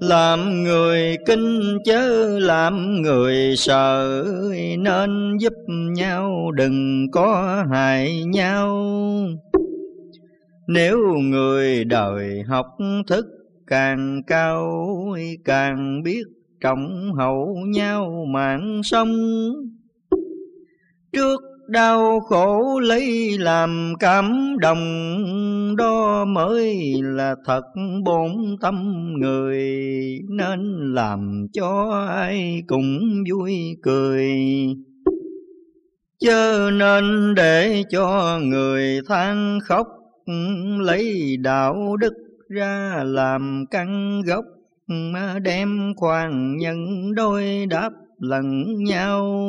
làm người kinh chớ làm người sợ, nên giúp nhau đừng có hại nhau. Nếu người đời học thức càng cao, càng biết trọng hậu nhau mạng sống. Trước đau khổ lấy làm cảm đồng đó mới là thật bổn tâm người, nên làm cho ai cũng vui cười. Chớ nên để cho người than khóc, lấy đạo đức ra làm căn gốc, mà đem khoan nhân đôi đáp lẫn nhau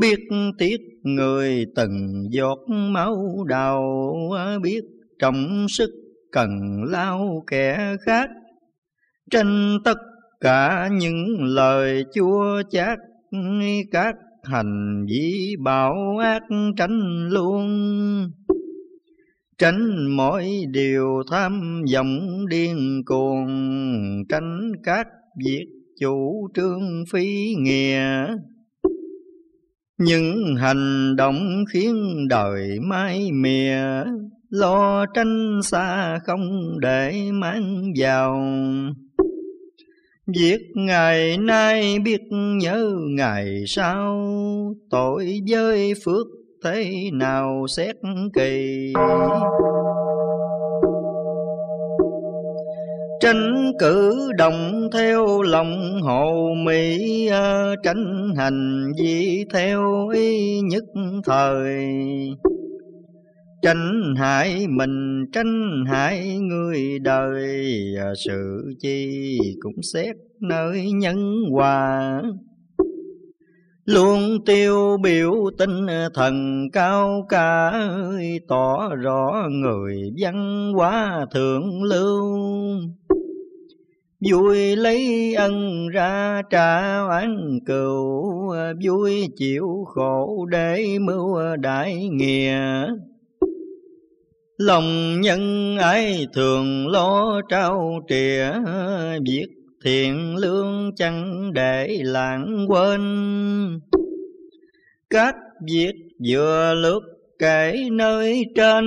biết tiếc người từng giọt máu đào biết trọng sức cần lao kẻ khác. Trên tất cả những lời chua chát, các hành vi bảo ác tránh luôn. Tránh mọi điều tham vọng điên cuồng, tránh các việc chủ trương phi nghĩa những hành động khiến đời mãi mìa, lo tranh xa không để mang vào. Việc ngày nay biết nhớ ngày sau, Tội với phước thế nào xét kỳ. Tranh cử đồng theo lòng hồ mỹ ờ, tranh hành vi theo ý nhất thời. Tranh hại mình tranh hại người đời ờ, sự chi cũng xét nơi nhân hòa luôn tiêu biểu tinh thần cao cả tỏ rõ người văn hóa thượng lưu. Vui lấy ân ra trả oán cừu, vui chịu khổ để mưu đại nghĩa. Lòng nhân ái thường lo trao trìa biết thiện lương chẳng để lãng quên. Các viết vừa lướt kể nơi trên,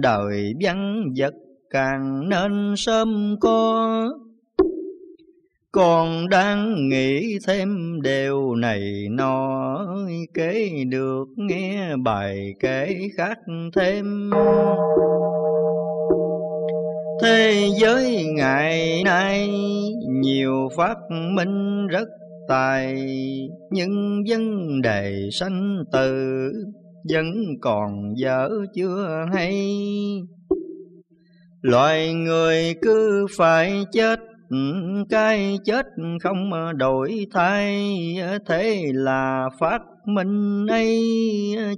đời văn vật càng nên sớm có. Còn đang nghĩ thêm điều này nọ kể được, nghe bài kể khác thêm. Thế giới ngày nay, nhiều phát minh rất tài, Nhưng vấn đề sanh tử vẫn còn dở chưa hay. Loài người cứ phải chết, cái chết không đổi thay, thế là phát minh ấy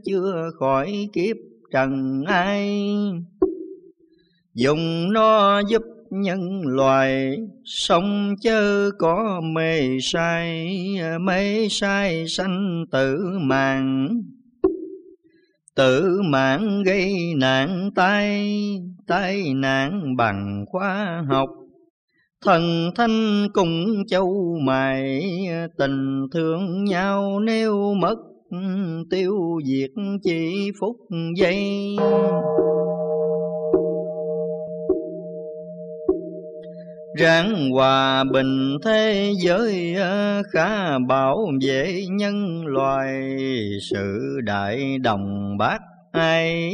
chưa khỏi kiếp trần ai dùng nó giúp nhân loài sống chớ có mê sai mê sai sanh tử mạng tử mạng gây nạn tai tai nạn bằng khoa học Thần thanh cùng châu mày tình thương nhau nếu mất, tiêu diệt chỉ phút giây. Ráng hòa bình thế giới ờ, khá bảo vệ nhân loài. Sự đại đồng bác ai?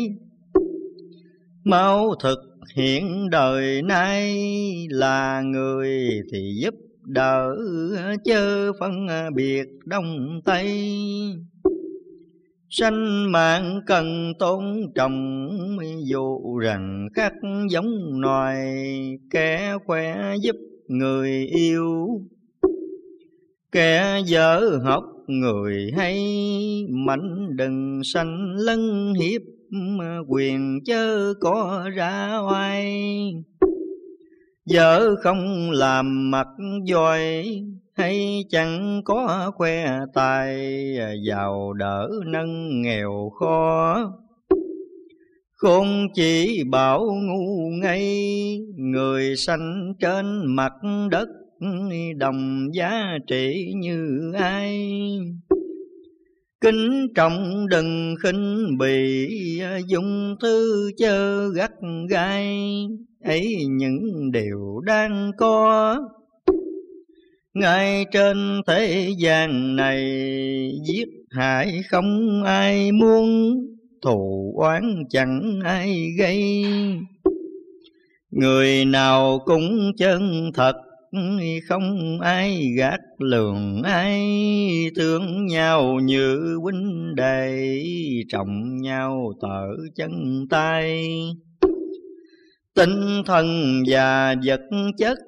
Máu thực hiện đời nay là người thì giúp đỡ, chớ phân ờ, biệt đông tây sanh mạng cần tôn trọng, dù rằng khác giống nòi, kẻ khỏe giúp người yêu. Kẻ dở học người hay mạnh đừng sanh lân hiếp quyền chớ có ra oai. Vợ không làm mặt dòi hay chẳng có khoe tài à, giàu đỡ nâng nghèo khó Khôn chỉ bảo ngu ngây, người sanh trên mặt đất, đồng giá trị như ai. Kính trọng đừng khinh bỉ, à, dùng thư chơ gắt gai, ấy những điều đang có. Ngay trên thế gian này, giết hại không ai muốn, thù oán chẳng ai gây. Người nào cũng chân thật, không ai gạt lường ai, thương nhau như huynh đệ, trọng nhau tở chân tay. Tinh thần và vật chất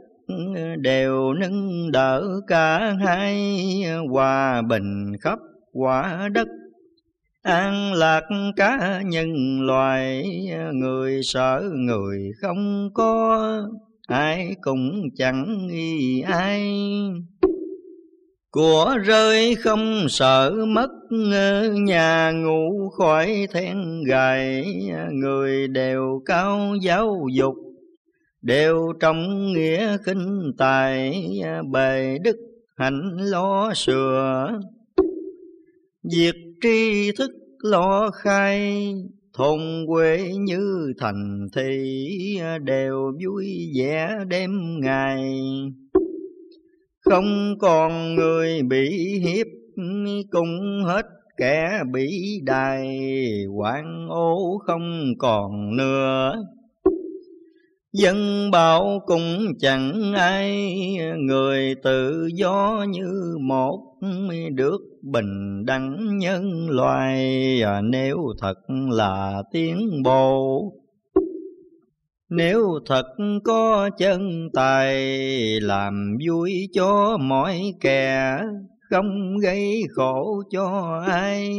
đều nâng đỡ cả hai, hòa bình khắp quả đất. An lạc cả nhân loài người sợ người không có ai cũng chẳng nghi ai. Của rơi không sợ mất nhà ngủ khỏi then gài người đều cao giáo dục đều trong nghĩa khinh tài à, bề đức hạnh lo sửa Việc tri thức lo khai, Thôn quê như thành thị, à, Đều vui vẻ đêm ngày. Không còn người bị hiếp, cũng hết kẻ bị đài, quan ô không còn nữa. Dân bảo cũng chẳng ai, Người tự do như một, Được bình đẳng nhân loại, à, Nếu thật là tiến bộ. Nếu thật có chân tài, Làm vui cho mọi kẻ, Không gây khổ cho ai.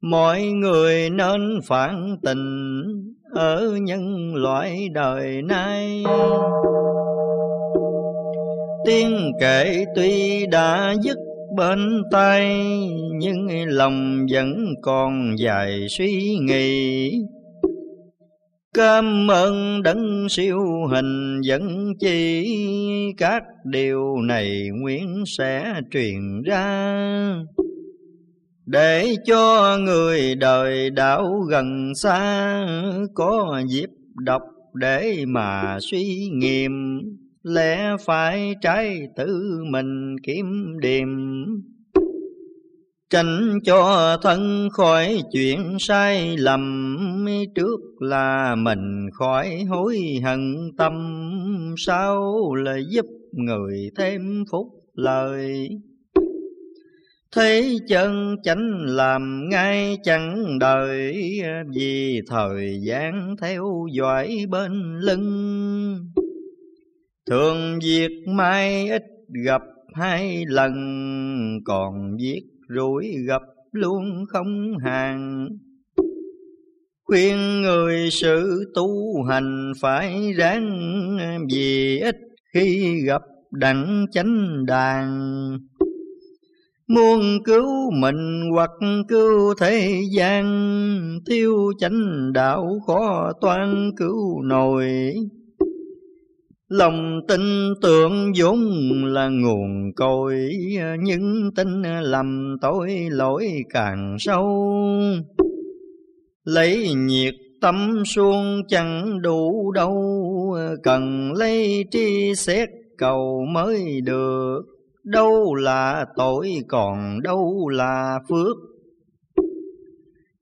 Mọi người nên phản tình ở nhân loại đời nay. Tiếng kể tuy đã dứt bên tay Nhưng lòng vẫn còn dài suy nghĩ. Cảm ơn đấng siêu hình dẫn chỉ Các điều này nguyện sẽ truyền ra để cho người đời đạo gần xa có dịp đọc để mà suy nghiệm, lẽ phải trái tự mình kiếm điểm tránh cho thân khỏi chuyện sai lầm, trước là mình khỏi hối hận tâm, sau là giúp người thêm phúc lời Thấy chân chánh làm ngay chẳng đợi, Vì thời gian theo dõi bên lưng. Thường việc mai ít gặp hai lần, Còn việc rủi gặp luôn không hàng. Khuyên người sự tu hành phải ráng, Vì ít khi gặp đặng chánh đàn. Muốn cứu mình hoặc cứu thế gian, Thiêu chánh đạo khó toan cứu nổi. Lòng tin tưởng vốn là nguồn cội, Nhưng tin lầm tối lỗi càng sâu. Lấy nhiệt tâm xuông chẳng đủ đâu, Cần lấy tri xét cầu mới được đâu là tội, còn đâu là phước.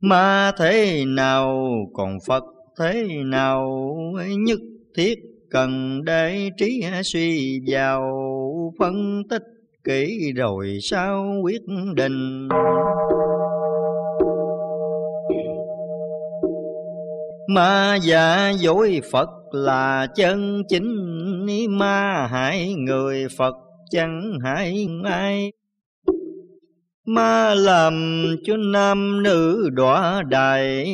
Ma thế nào, còn phật thế nào, nhất thiết cần để trí suy vào, phân tích kỹ rồi sao quyết định. Ma giả dối phật là chân chính, ma hại người phật chẳng hại ai ma làm cho nam nữ đọa đại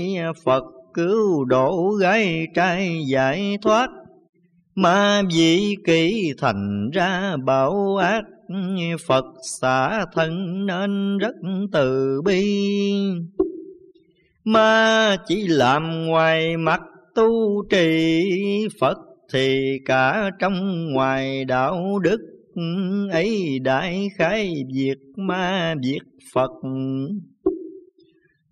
phật cứu độ gái trai giải thoát. Ma vị kỷ thành ra bảo ác, phật xả thân nên rất từ bi. Ma chỉ làm ngoài mặt tu trì, Phật thì cả trong ngoài đạo đức ấy đại khái việc ma việc Phật.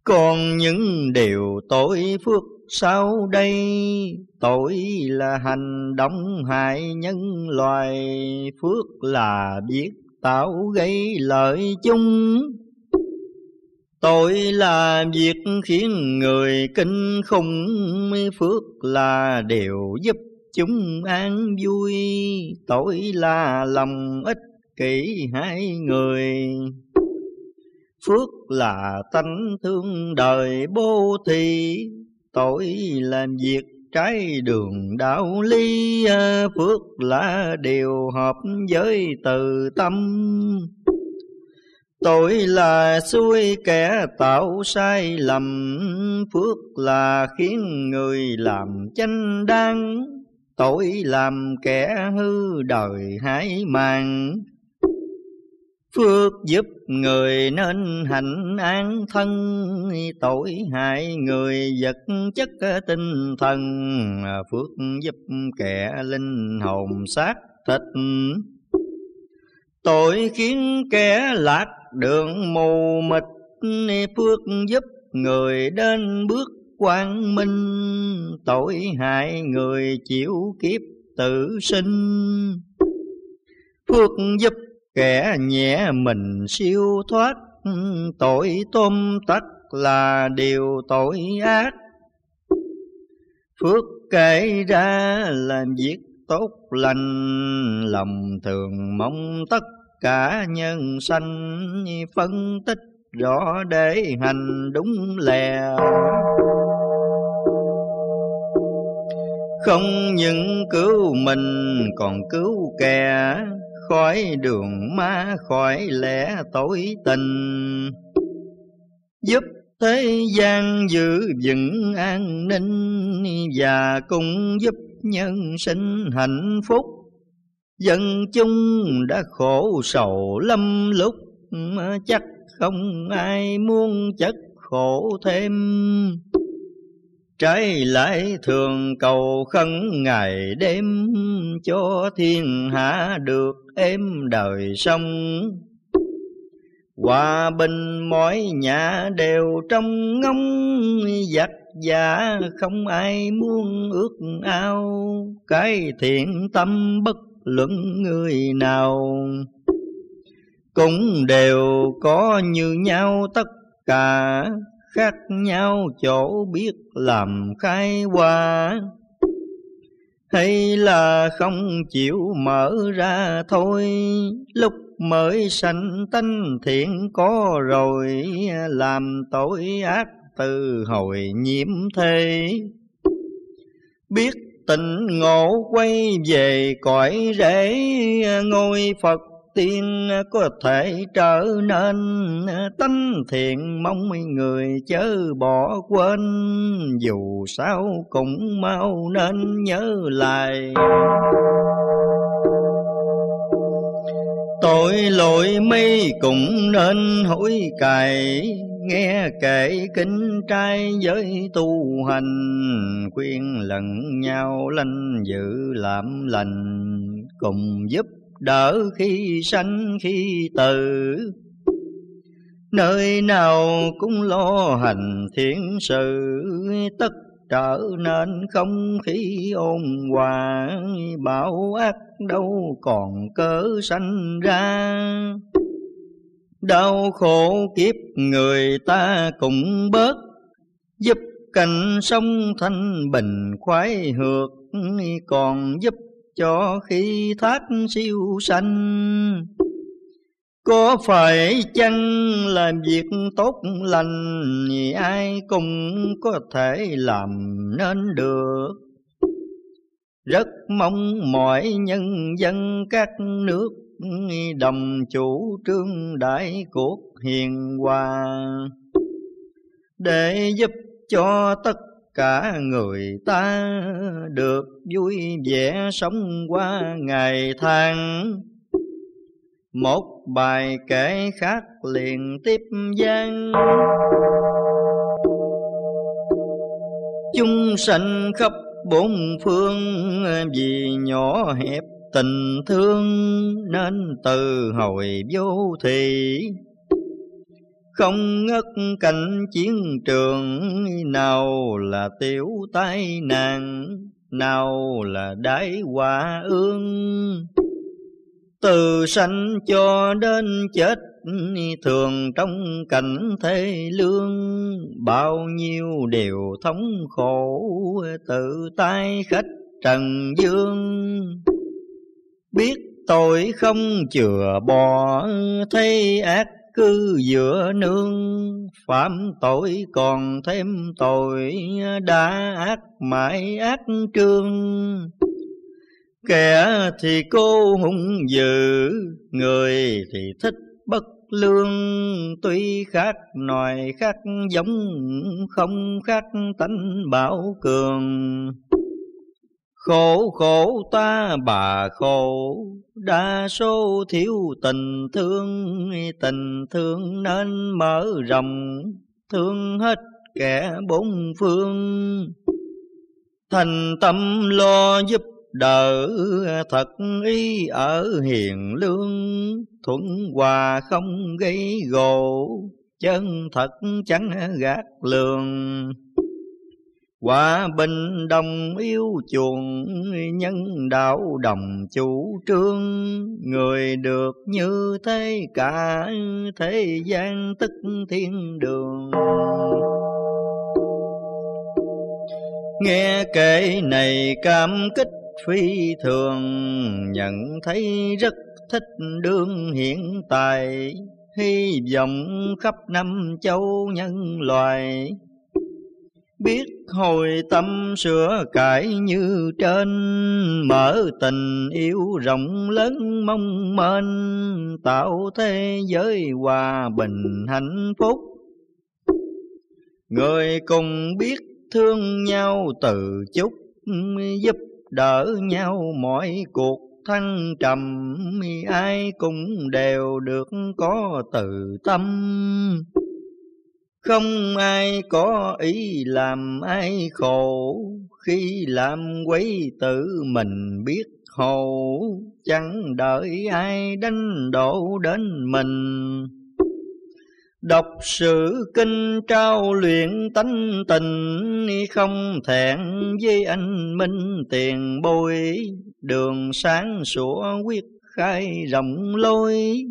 Còn những điều tội phước sau đây, tội là hành động hại nhân loài, phước là biết tạo gây lợi chung. Tội là việc khiến người kinh khủng phước là điều giúp chúng an vui, tội là lòng ích kỷ hai người. Phước là tánh thương đời bố thí, tội làm việc trái đường đạo lý. Phước là điều hợp với từ tâm. Tội là xui kẻ tạo sai lầm, phước là khiến người làm chánh đáng tội làm kẻ hư đời hãi mang Phước giúp người nên hạnh an thân, Tội hại người vật chất tinh thần, Phước giúp kẻ linh hồn xác thịt. Tội khiến kẻ lạc đường mù mịt, Phước giúp người đến bước quang minh, Tội hại người chịu kiếp tự sinh. Phước giúp Kẻ nhẹ mình siêu thoát Tội tôm tắc là điều tội ác Phước kể ra làm việc tốt lành Lòng thường mong tất cả nhân sanh Phân tích rõ để hành đúng lè không những cứu mình, còn cứu kẻ. Khỏi đường ma, khỏi lẽ tối tình. Giúp thế gian giữ vững an ninh, và cũng giúp nhân sinh hạnh phúc. Dân chúng đã khổ sầu lâm lúc chắc không ai muốn chất khổ thêm. Trái lại thường cầu khấn ngày đêm, Cho thiên hạ được êm đời sống. Hòa bình mọi nhà đều trong ngóng, Giặc giả không ai muốn ước ao. Cái thiện tâm bất luận người nào, Cũng đều có như nhau tất cả khác nhau chỗ biết làm khai qua hay là không chịu mở ra thôi, lúc mới sanh tánh thiện có rồi, làm tội ác từ hồi nhiễm thế. Biết tình ngộ quay về cõi rễ, ngôi phật tiên có thể trở nên tánh thiện, mong người chớ bỏ quên. Dù sao cũng mau nên nhớ lại. Tội lỗi mi cũng nên hối cải, nghe kể kính trai với tu hành. Khuyên lẫn nhau lanh giữ làm lành, cùng giúp đỡ khi sanh, khi tử. Nơi nào cũng lo hành thiện sự, tất trở nên không khí ôn hòa. Bảo ác đâu còn cớ sanh ra. Đau khổ kiếp người ta cũng bớt, giúp cảnh sống thanh bình khoái hược. Còn giúp cho khi thác siêu sanh. Có phải chăng làm việc tốt lành thì ai cũng có thể làm nên được? Rất mong mọi nhân dân các nước đồng chủ trương đại cuộc hiền hòa để giúp cho tất cả người ta được vui vẻ sống qua ngày tháng. Một bài kể khác liền tiếp gian chung sanh khắp bốn phương vì nhỏ hẹp tình thương nên từ hồi vô thị không ngất cảnh chiến trường, nào là tiểu tai nạn, nào là đái hòa ương. Từ sanh cho đến chết, thường trong cảnh thế lương. Bao nhiêu đều thống khổ, tự tay khách trần dương. Biết tội không chừa bỏ, thấy ác cứ giữa nương, phạm tội còn thêm tội đã ác mãi ác trương. Kẻ thì cô hung dữ, người thì thích bất lương. Tuy khác nòi khác giống, không khác tánh bảo cường. Khổ khổ ta bà khổ, đa số thiếu tình thương, tình thương nên mở rộng, thương hết kẻ bốn phương. Thành tâm lo giúp đỡ, thật ý ở hiền lương, thuận hòa không gây gỗ, chân thật chẳng gạt lường. Quả bình đồng yêu chuộng, nhân đạo đồng chủ trương, Người được như thế cả thế gian tức thiên đường. Nghe kể này cảm kích phi thường, Nhận thấy rất thích đương hiện tại, Hy vọng khắp năm châu nhân loài biết hồi tâm sửa cải như trên, mở tình yêu rộng lớn mong mênh tạo thế giới hòa bình hạnh phúc. Người cùng biết thương nhau từ chút giúp đỡ nhau mọi cuộc thăng trầm, ai cũng đều được có từ tâm không ai có ý làm ai khổ, Khi làm quấy tự mình biết hồ, Chẳng đợi ai đánh đổ đến mình. Đọc sử kinh trao luyện tánh tình, Không thẹn với anh minh tiền bôi, Đường sáng sủa quyết khai rộng lối,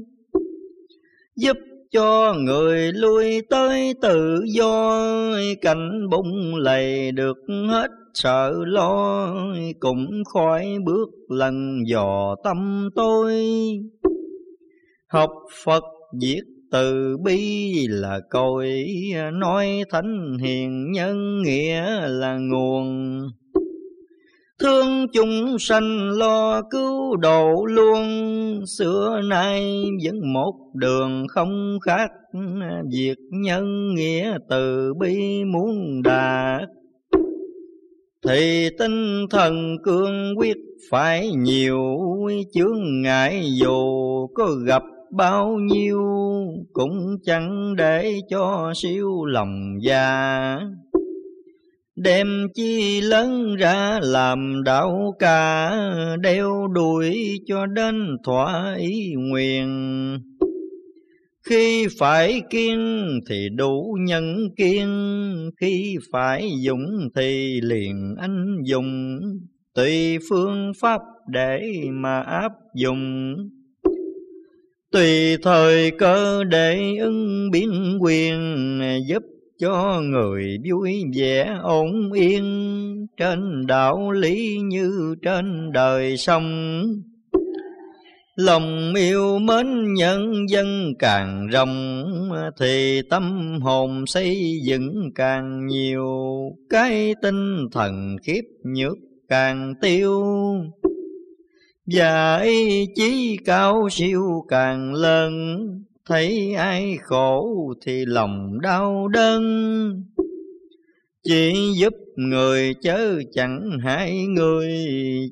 Giúp cho người lui tới tự do. Cảnh bụng lầy được hết sợ lo cũng khỏi bước lần dò tâm tôi. Học phật viết từ bi là cội, nói thánh hiền nhân nghĩa là nguồn. Thương chúng sanh lo cứu độ luôn, Xưa nay vẫn một đường không khác, Việc nhân nghĩa từ bi muốn đạt. Thì tinh thần cương quyết phải nhiều, Chướng ngại dù có gặp bao nhiêu, Cũng chẳng để cho siêu lòng già. Đem chi lớn ra làm đạo ca, Đeo đuổi cho đến thỏa ý nguyện. Khi phải kiên thì đủ nhân kiên, Khi phải dũng thì liền anh dùng, Tùy phương pháp để mà áp dụng. Tùy thời cơ để ứng biến quyền, Giúp cho người vui vẻ ổn yên. Trên đạo lý như trên đời sông lòng yêu mến nhân dân càng rộng, thì tâm hồn xây dựng càng nhiều. Cái tinh thần khiếp nhược càng tiêu, và ý chí cao siêu càng lớn thấy ai khổ thì lòng đau đớn. Chỉ giúp người chớ chẳng hại người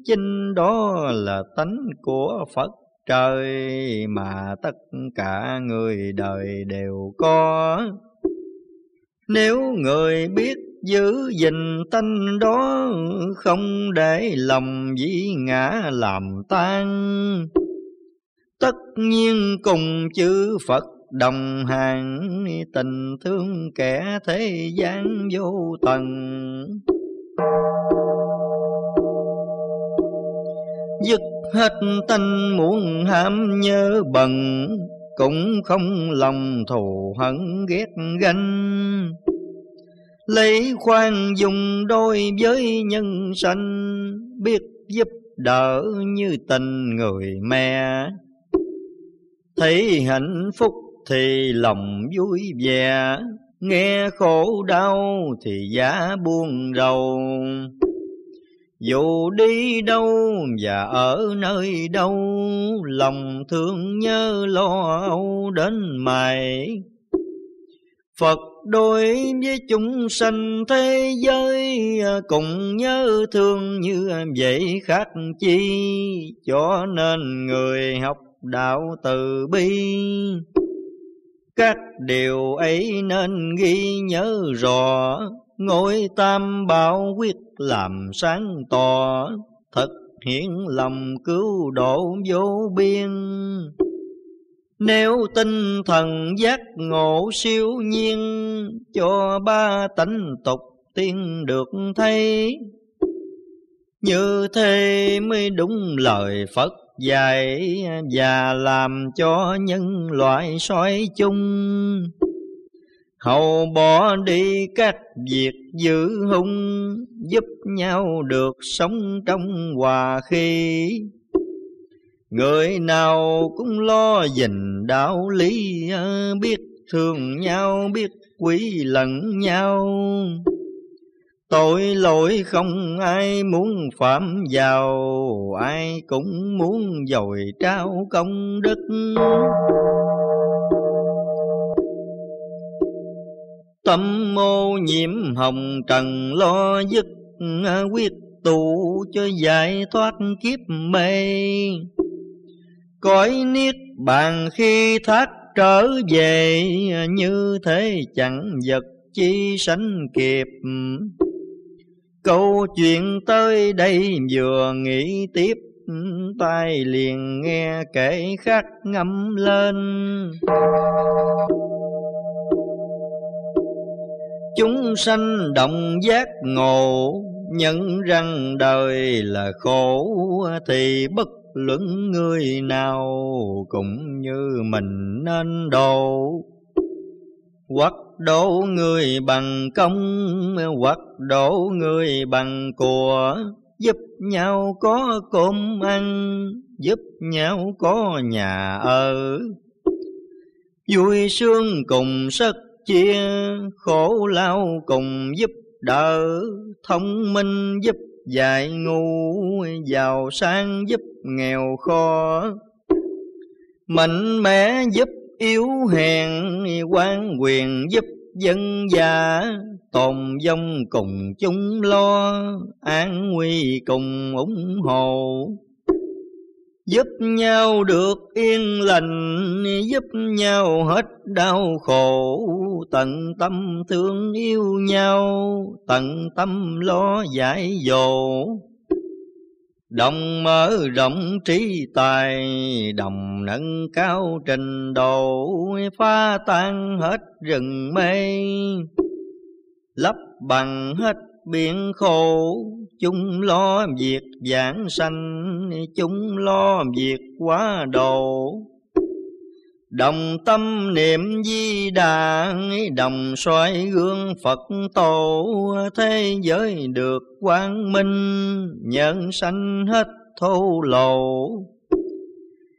chính đó là tánh của phật trời mà tất cả người đời đều có. Nếu người biết giữ gìn tánh đó, không để lòng dĩ ngã làm tan tất nhiên cùng chư Phật đồng hàng tình thương kẻ thế gian vô tận. Dứt hết tình muốn ham nhớ bần, cũng không lòng thù hận ghét ganh. Lấy khoan dùng đôi với nhân sanh, biết giúp đỡ như tình người mẹ thấy hạnh phúc thì lòng vui vẻ, nghe khổ đau thì giá buồn rầu. Dù đi đâu và ở nơi đâu, lòng thương nhớ lo âu đến mày. Phật đối với chúng sanh thế giới, cùng nhớ thương như vậy khác chi, cho nên người học đạo từ bi. Các điều ấy nên ghi nhớ rõ, ngôi tam bảo quyết làm sáng tỏ, thực hiện lòng cứu độ vô biên. Nếu tinh thần giác ngộ siêu nhiên, cho ba tánh tục tiên được thấy, như thế mới đúng lời Phật dạy và làm cho nhân loại soi chung. Hầu bỏ đi các việc dữ hung, giúp nhau được sống trong hòa khí. Người nào cũng lo dình đạo lý, biết thương nhau, biết quý lẫn nhau. Tội lỗi không ai muốn phạm vào, Ai cũng muốn dồi trao công đức. Tâm mô nhiễm hồng trần lo dứt, Quyết tụ cho giải thoát kiếp mê. Cõi niết bàn khi thác trở về, Như thế chẳng vật chi sánh kịp Câu chuyện tới đây vừa nghĩ tiếp, Tai liền nghe kể khác ngâm lên. Chúng sanh động giác ngộ, Nhận rằng đời là khổ, Thì bất luận người nào Cũng như mình nên độ. Hoặc đổ người bằng công, hoặc đổ người bằng của. Giúp nhau có cơm ăn, giúp nhau có nhà ở. Vui sướng cùng sức chia, khổ lao cùng giúp đỡ. Thông minh giúp dạy ngu, giàu sang giúp nghèo khó. Mạnh mẽ giúp yếu hèn quan quyền giúp dân già, tồn vong cùng chúng lo an nguy cùng ủng hộ. Giúp nhau được yên lành giúp nhau hết đau khổ. Tận tâm thương yêu nhau tận tâm lo giải dỗ. Đồng mở rộng trí tài, đồng nâng cao trình độ, phá tan hết rừng mây, lấp bằng hết biển khổ, chúng lo việc giảng sanh, chúng lo việc quá độ. Đồng tâm niệm di đà, đồng soi gương Phật tổ, thế giới được quang minh, nhân sanh hết thô lộ.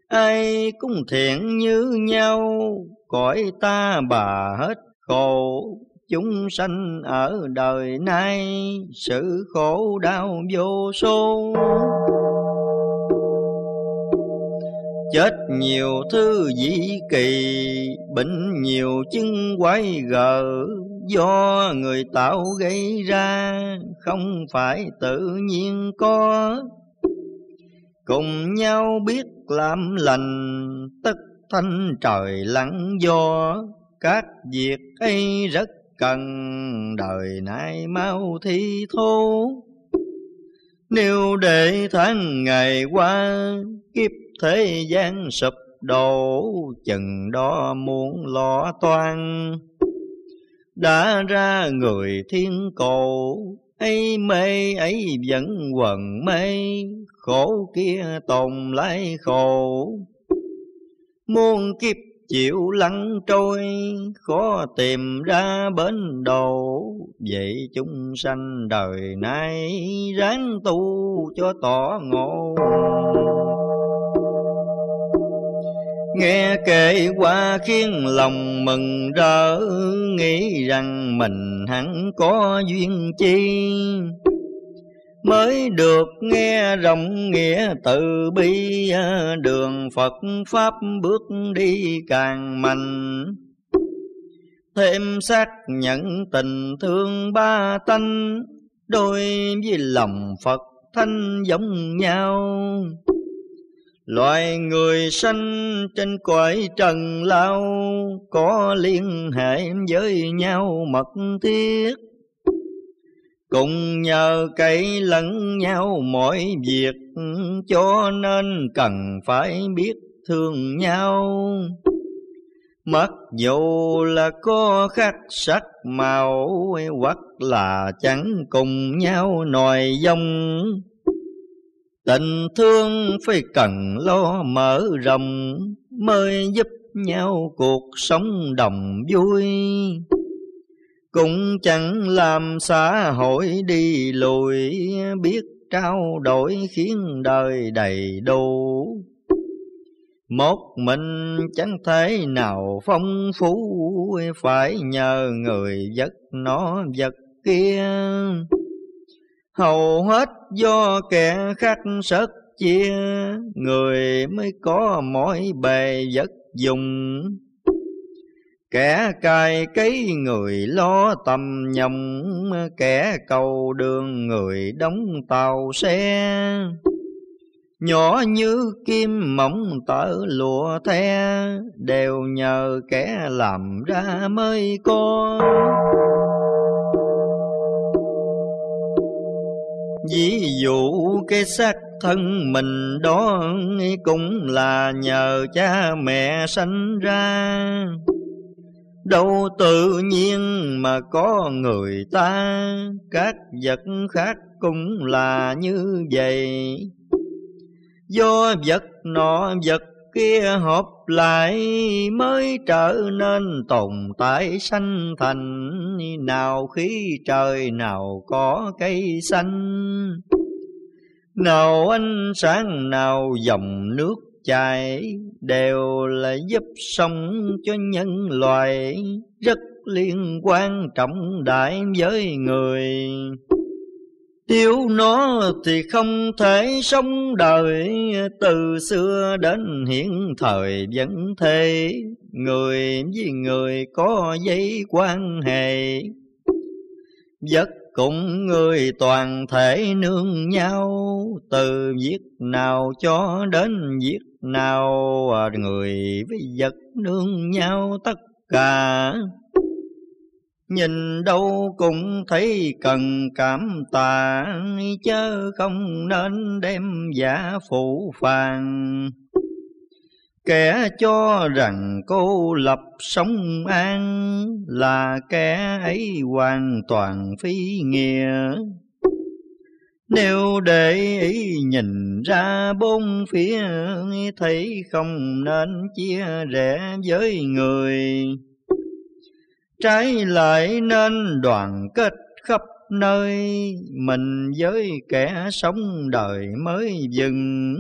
Ai cũng thiện như nhau, cõi ta bà hết khổ, chúng sanh ở đời nay, sự khổ đau vô số. Chết nhiều thứ dĩ kỳ, bệnh nhiều chứng quái gở, do người tạo gây ra, không phải tự nhiên có. Cùng nhau biết làm lành, tất thanh trời lắng do, các việc ấy rất cần đời nay mau thi thố. Nếu để tháng ngày qua kiếp thế gian sụp đổ, chừng đó muốn lo toan. Đã ra người thiên cổ, ấy mê, ấy vẫn quần mê, khổ kia tồn lại khổ. Muôn kiếp chịu lắng trôi, khó tìm ra bến đồ vậy chúng sanh đời nay ráng tu cho tỏ ngộ. Nghe kể qua khiến lòng mừng rỡ, Nghĩ rằng mình hẳn có duyên chi. Mới được nghe rộng nghĩa từ bi, Đường Phật Pháp bước đi càng mạnh. Thêm xác nhận tình thương ba tánh Đôi với lòng Phật thanh giống nhau. Loài người sanh trên cõi trần lao, Có liên hệ với nhau mật thiết. Cùng nhờ cậy lẫn nhau mọi việc, Cho nên cần phải biết thương nhau. Mặc dù là có khác sắc màu, Hoặc là chẳng cùng nhau nòi dông Tình thương phải cần lo mở rộng, Mới giúp nhau cuộc sống đồng vui. Cũng chẳng làm xã hội đi lùi, Biết trao đổi khiến đời đầy đủ. Một mình chẳng thể nào phong phú, Phải nhờ người vật nó vật kia hầu hết do kẻ khác sớt chia, người mới có mỗi bề vật dùng. Kẻ cài cấy người lo tầm nhầm, kẻ cầu đường người đóng tàu xe. Nhỏ như kim mỏng tở lụa the, đều nhờ kẻ làm ra mới có. Ví dụ cái xác thân mình đó cũng là nhờ cha mẹ sanh ra. Đâu tự nhiên mà có người ta, Các vật khác cũng là như vậy. Do vật nọ vật kia hợp lại mới trở nên tồn tại sanh thành. Nào khí trời, nào có cây xanh. Nào ánh sáng, nào dòng nước chảy, đều là giúp sống cho nhân loại rất liên quan trọng đại với người. Thiếu nó thì không thể sống đời, Từ xưa đến hiện thời vẫn thế, Người với người có giấy quan hệ, Vật cùng người toàn thể nương nhau, Từ việc nào cho đến việc nào, à, Người với vật nương nhau tất cả. Nhìn đâu cũng thấy cần cảm tạ, Chớ không nên đem giả phụ phàng. Kẻ cho rằng cô lập sống an, Là kẻ ấy hoàn toàn phi nghĩa. Nếu để ý nhìn ra bốn phía, Thấy không nên chia rẽ với người. Trái lại nên đoàn kết khắp nơi, Mình với kẻ sống đời mới dừng.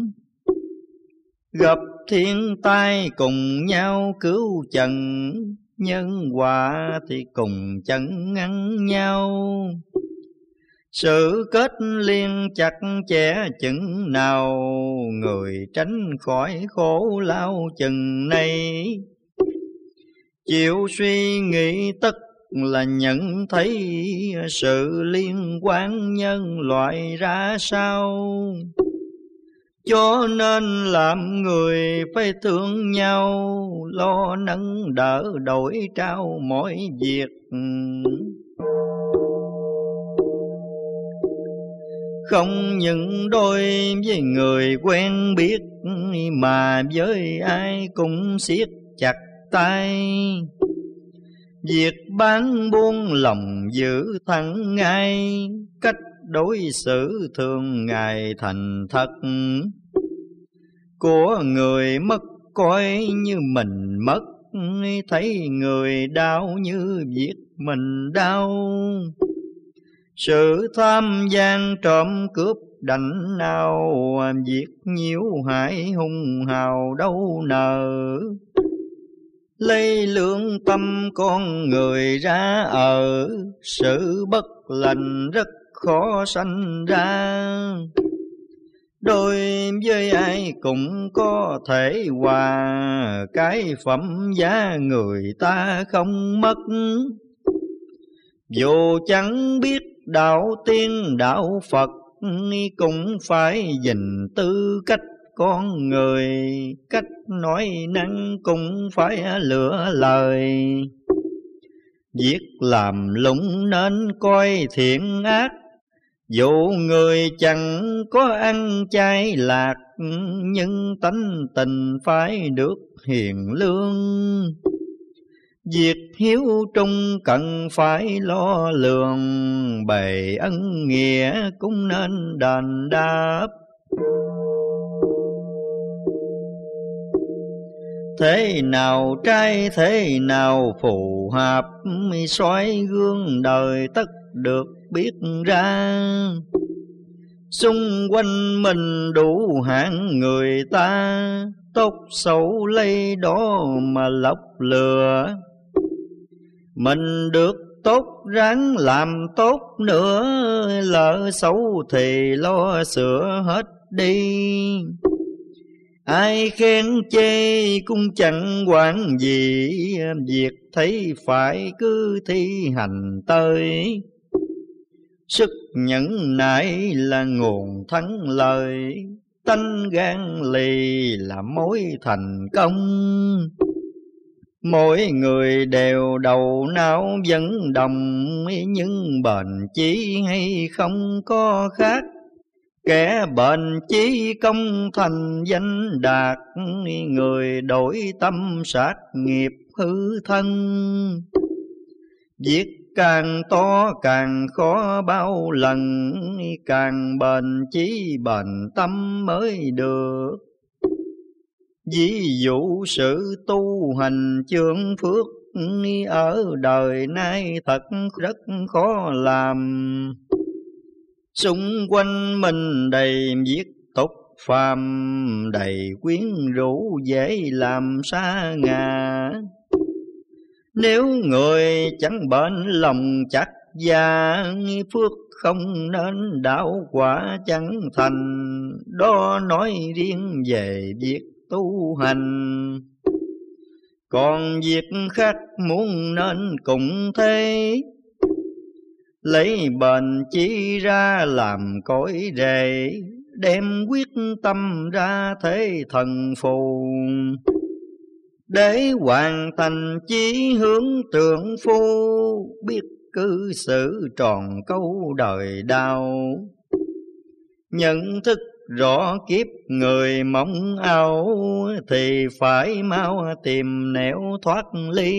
Gặp thiên tai cùng nhau cứu trần, Nhân quả thì cùng chẳng ngăn nhau. Sự kết liên chặt chẽ chừng nào, Người tránh khỏi khổ lao chừng này. Chịu suy nghĩ tất là nhận thấy sự liên quan nhân loại ra sao. Cho nên làm người phải thương nhau, lo nâng đỡ đổi trao mọi việc. Không những đôi với người quen biết mà với ai cũng siết chặt tay. Việc bán buôn lòng giữ thẳng ngay, cách đối xử thường ngày thành thật. Của người mất coi như mình mất, thấy người đau như việc mình đau. Sự tham gian trộm cướp đánh nào, việc nhiễu hại hung hào đâu nợ lấy lương tâm con người ra ở, sự bất lành rất khó sanh ra. Đôi với ai cũng có thể hòa, cái phẩm giá người ta không mất. Dù chẳng biết đạo tiên, đạo Phật, cũng phải dình tư cách con người cách nói năng cũng phải lựa lời việc làm lũng nên coi thiện ác dù người chẳng có ăn chay lạc nhưng tánh tình phải được hiền lương Việc hiếu trung cần phải lo lường, Bề ân nghĩa cũng nên đền đáp. Thế nào trai thế nào phù hợp, soi gương đời tất được biết ra. Xung quanh mình đủ hạng người ta, Tốt xấu lấy đó mà lọc lừa. Mình được tốt ráng làm tốt nữa, Lỡ xấu thì lo sửa hết đi. Ai khen chê cũng chẳng quản gì, Việc thấy phải cứ thi hành tới. Sức nhẫn nại là nguồn thắng lời, Tánh gan lì là mối thành công. Mỗi người đều đầu não vẫn đồng, Nhưng bền chí hay không có khác. Kẻ bền chí công thành danh đạt, Người đổi tâm sát nghiệp hư thân. Việc càng to càng khó bao lần, Càng bền chí bền tâm mới được. Ví dụ sự tu hành chương phước ở đời nay thật rất khó làm. Xung quanh mình đầy viết tục phàm, đầy quyến rũ dễ làm xa ngà. Nếu người chẳng bệnh lòng chắc gia phước không nên đạo quả chẳng thành, đó nói riêng về việc tu hành. Còn việc khác muốn nên cũng thế, Lấy bền chỉ ra làm cõi rề, Đem quyết tâm ra thế thần phù. Để hoàn thành chí hướng tượng phu, Biết cư xử tròn câu đời đau. Nhận thức Rõ kiếp người mong ao Thì phải mau tìm nẻo thoát ly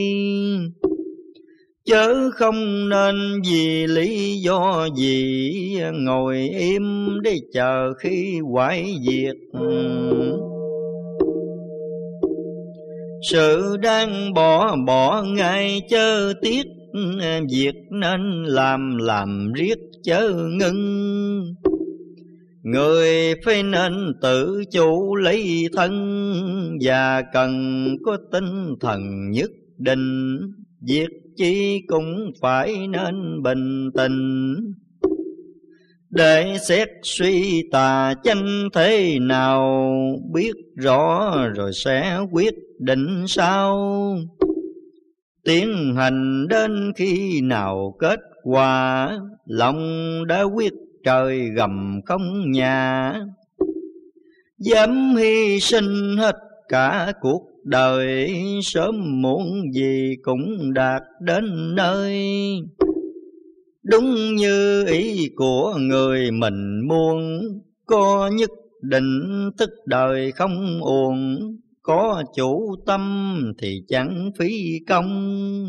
Chớ không nên vì lý do gì Ngồi im để chờ khi quải diệt. Sự đang bỏ bỏ ngay chớ tiếc, Việc nên làm làm riết chớ ngưng. Người phải nên tự chủ lấy thân Và cần có tinh thần nhất định Việc chi cũng phải nên bình tình Để xét suy tà chánh thế nào, Biết rõ rồi sẽ quyết định sao Tiến hành đến khi nào kết quả, Lòng đã quyết trời gầm không nhà. Dám hy sinh hết cả cuộc đời Sớm muộn gì cũng đạt đến nơi. Đúng như ý của người mình muốn, Có nhất định tức đời không uổng. Có chủ tâm thì chẳng phí công.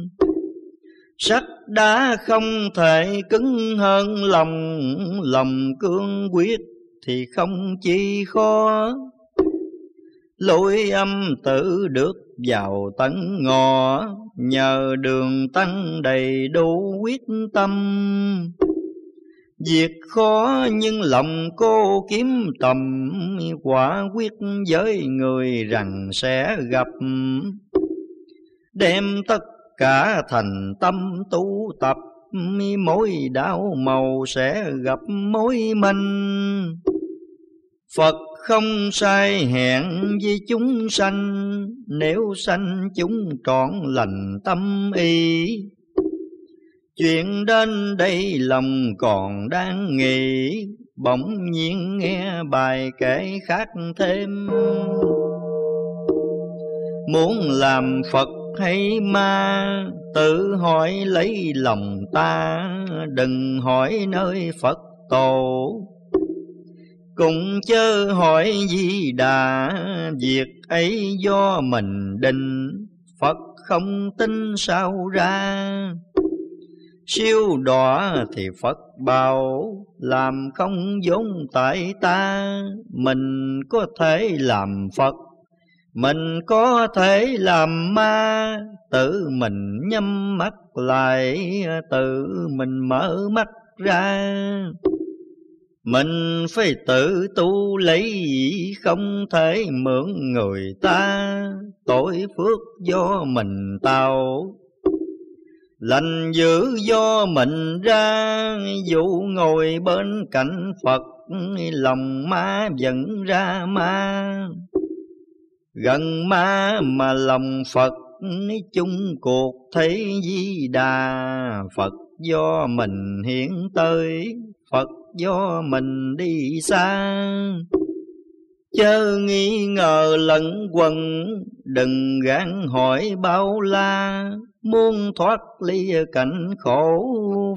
Sắt đá không thể cứng hơn lòng Lòng cương quyết thì không chi khó. Lối âm tử được vào tận ngõ Nhờ đường tăng đầy đủ quyết tâm. Việc khó nhưng lòng cô kiếm tầm, Quả quyết với người rằng sẽ gặp. Đem tất cả thành tâm tu tập, mỗi đau màu sẽ gặp mối minh Phật không sai hẹn với chúng sanh, Nếu sanh chúng trọn lành tâm y Chuyện đến đây lòng còn đang nghĩ, Bỗng nhiên nghe bài kể khác thêm. Muốn làm Phật hay ma, Tự hỏi lấy lòng ta, Đừng hỏi nơi Phật tổ cũng chớ hỏi gì đã, Việc ấy do mình định. Phật không tin sao ra? Siêu đỏ thì Phật bảo, Làm không vốn tại ta. Mình có thể làm Phật, Mình có thể làm ma. Tự mình nhắm mắt lại, Tự mình mở mắt ra mình phải tự tu lấy, Không thể mượn người ta. Tội phước do mình tạo, Lành dữ do mình ra. Dù ngồi bên cạnh Phật, Lòng ma dẫn ra ma. Gần ma mà lòng Phật, chung cuộc thấy di đà. Phật do mình hiện tới, Phật do mình đi xa. Chớ nghi ngờ lẫn quần Đừng gán hỏi bao la. Muốn thoát ly cảnh khổ,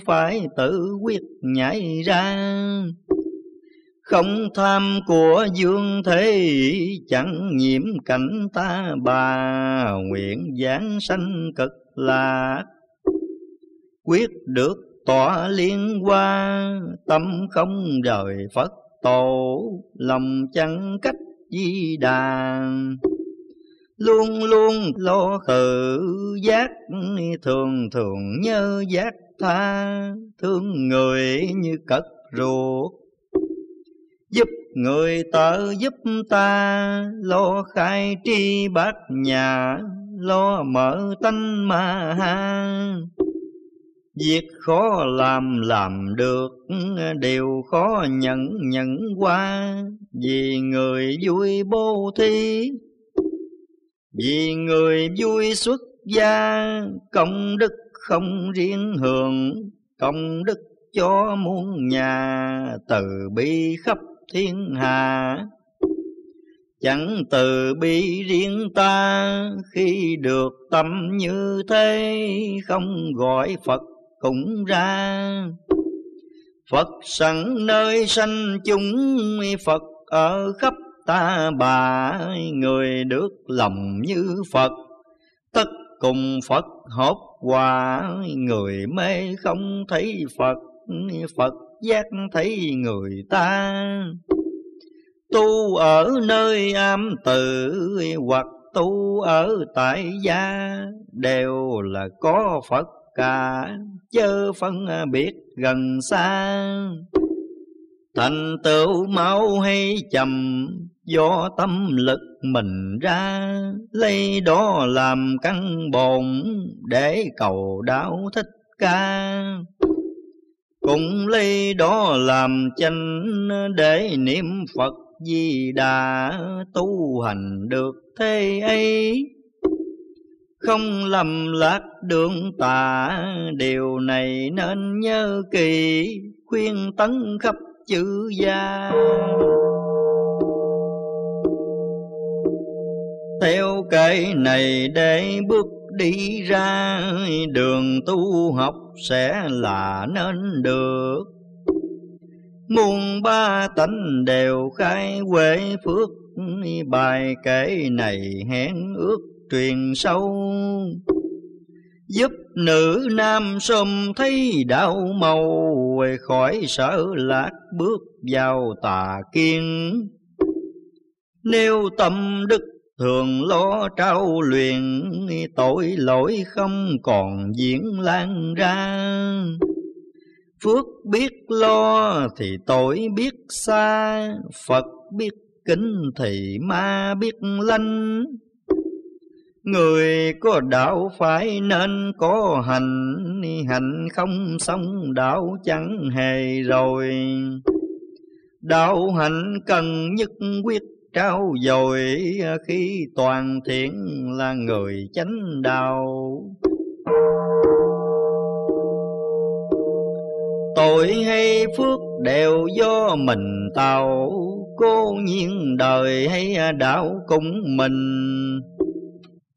Phải tự quyết nhảy ra. Không tham của dương thế, Chẳng nhiễm cảnh ta bà. Nguyện giáng sanh cực lạc, Quyết được tỏa liên hoa, tâm không rời phật tổ, lòng chẳng cách di đàn luôn luôn lo tự giác, thường thường nhớ giác tha, thương người như cất ruột. Giúp người tớ giúp ta, lo khai tri bát nhà lo mở tánh ma ha. Việc khó làm làm được, điều khó nhận nhận qua, vì người vui bố thí. Vì người vui xuất gia, công đức không riêng hưởng, công đức cho muôn nhà, từ bi khắp thiên hạ. Chẳng từ bi riêng ta, khi được tâm như thế, không gọi Phật cũng ra. Phật sẵn nơi sanh chúng, Phật ở khắp ta bà. Người được lòng như Phật, Tất cùng Phật hốt hòa. Người mê không thấy Phật Phật giác thấy người ta. Tu ở nơi am tự Hoặc tu ở tại gia, Đều là có Phật cả chớ phân à, biệt gần xa. Thành tựu mau hay chậm, do tâm lực mình ra. Lấy đó làm căn bồn để cầu đạo thích ca. Cũng lấy đó làm chánh để niệm phật di đà tu hành được thế ấy không lầm lạc đường tà. Điều này nên nhớ kỳ khuyên tấn khắp chữ gia. Theo cái này để bước đi ra, đường tu học sẽ là nên được. Muôn ba tánh đều khai huệ phước, bài kể này hẹn ước truyền sâu. Giúp nữ nam sớm thấy đạo màu, khỏi sợ lạc bước vào tà kiên. Nếu tâm đức thường lo trao luyện, tội lỗi không còn diễn lan ra. Phước biết lo thì tội biết xa, phật biết kính thì ma biết lanh. Người có đạo phải nên có hành, hành không xong đạo chẳng hề rồi. Đạo hạnh cần nhất quyết trao dồi khi toàn thiện là người chánh đạo. Tội hay phước đều do mình tạo, cố nhiên đời hay đạo cũng mình.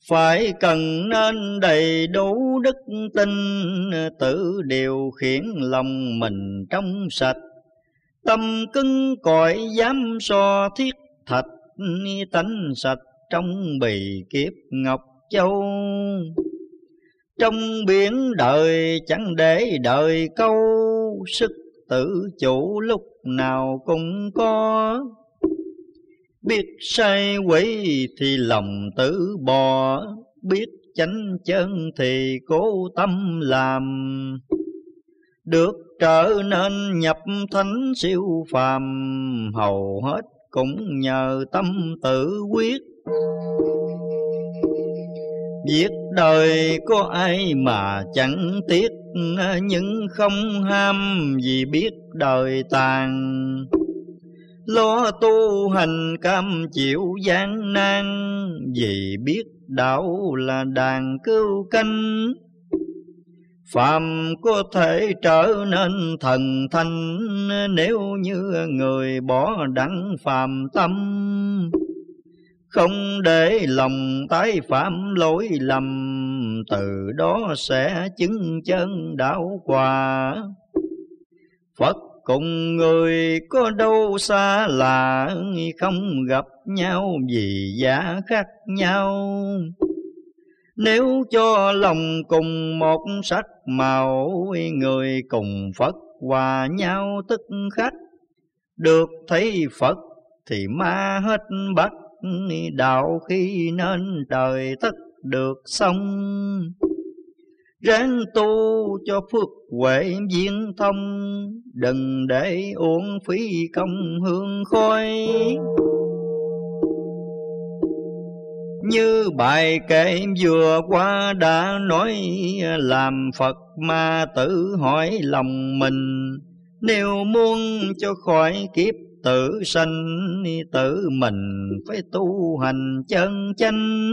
Phải cần nên đầy đủ đức tin, Tự điều khiển lòng mình trong sạch, Tâm cứng cỏi dám so thiết thạch, Tánh sạch trong bì kiếp ngọc châu. Trong biển đời chẳng để đời câu, Sức tự chủ lúc nào cũng có, Biết sai quỷ thì lòng tử bò, Biết chánh chân thì cố tâm làm. Được trở nên nhập thánh siêu phàm, Hầu hết cũng nhờ tâm tự quyết. Việc đời có ai mà chẳng tiếc, Nhưng không ham vì biết đời tàn lo tu hành cam chịu gian nan, vì biết đạo là đàn cứu canh. Phạm có thể trở nên thần thanh, Nếu như người bỏ đặng phàm tâm. Không để lòng tái phạm lỗi lầm, Từ đó sẽ chứng chân đạo quả Phật Cùng người có đâu xa lạ, Không gặp nhau vì giá khác nhau. Nếu cho lòng cùng một sắc màu, Người cùng Phật hòa nhau tức khách. Được thấy Phật thì ma hết bắt, Đạo khi nên trời tất được xong. Ráng tu cho phước huệ viên thông, Đừng để uổng phí công hương khói. Như bài kệ vừa qua đã nói, Làm Phật ma tử hỏi lòng mình, Nếu muốn cho khỏi kiếp tử sanh, Tự mình phải tu hành chân chánh.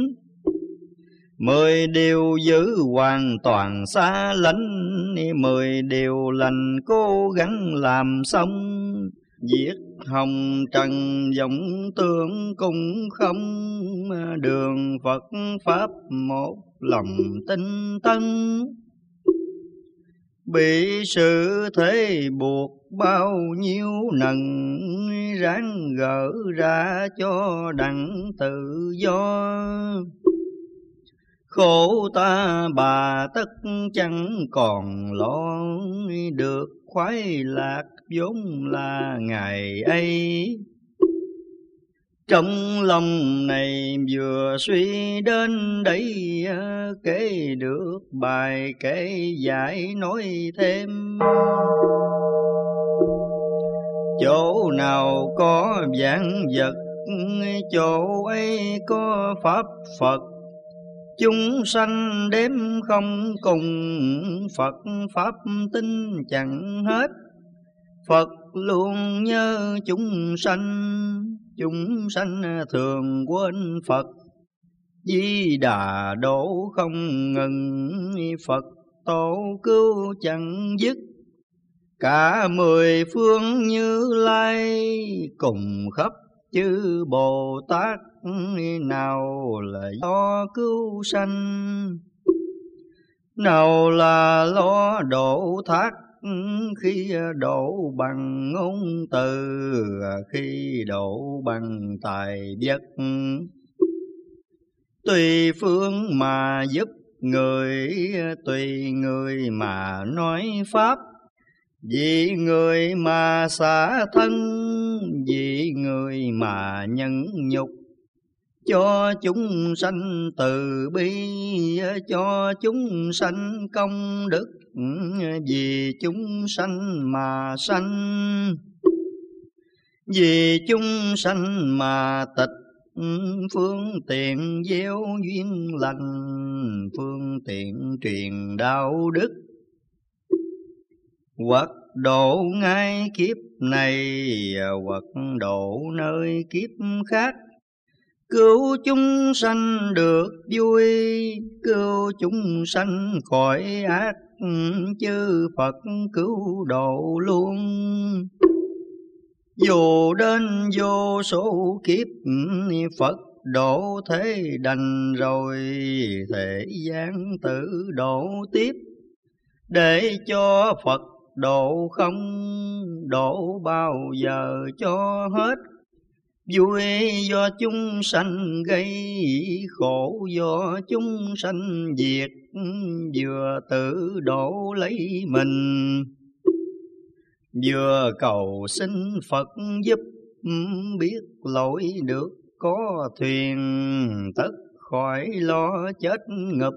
Mười điều giữ hoàn toàn xa lánh, Mười điều lành cố gắng làm xong, Viết hồng trần dòng tương cũng không, Đường Phật Pháp một lòng tinh tấn. Bị sự thế buộc bao nhiêu nần, Ráng gỡ ra cho đặng tự do. Khổ ta bà tất chẳng còn lo được khoái lạc vốn là ngày ấy. Trong lòng này vừa suy đến đây ờ, kể được bài kể giải nói thêm. Chỗ nào có vạn vật, chỗ ấy có pháp Phật Chúng sanh đếm không cùng, Phật Pháp tinh chẳng hết. Phật luôn nhớ chúng sanh, chúng sanh thường quên Phật. Di đà đổ không ngừng, Phật tổ cứu chẳng dứt. Cả mười phương như lai cùng khắp chư Bồ Tát nào là do cứu sanh? Nào là lo độ thác khi độ bằng ngôn từ, khi độ bằng tài vật tùy phương mà giúp người, tùy người mà nói pháp. Vì người mà xả thân, vì người mà nhẫn nhục. Cho chúng sanh từ bi, cho chúng sanh công đức, vì chúng sanh mà sanh. Vì chúng sanh mà tịch, phương tiện gieo duyên lành, phương tiện truyền đạo đức. Hoặc độ ngay kiếp này hoặc độ nơi kiếp khác Cứu chúng sanh được vui, cứu chúng sanh khỏi ác, chư Phật cứu độ luôn. Dù đến vô số kiếp, Phật độ thế đành rồi, Thế gian tự độ tiếp, để cho Phật độ không, độ bao giờ cho hết. Vui do chúng sanh gây khổ do chúng sanh. Diệt Vừa tự đổ lấy mình Vừa cầu xin Phật giúp Biết lỗi được có thuyền Tất khỏi lo chết ngập.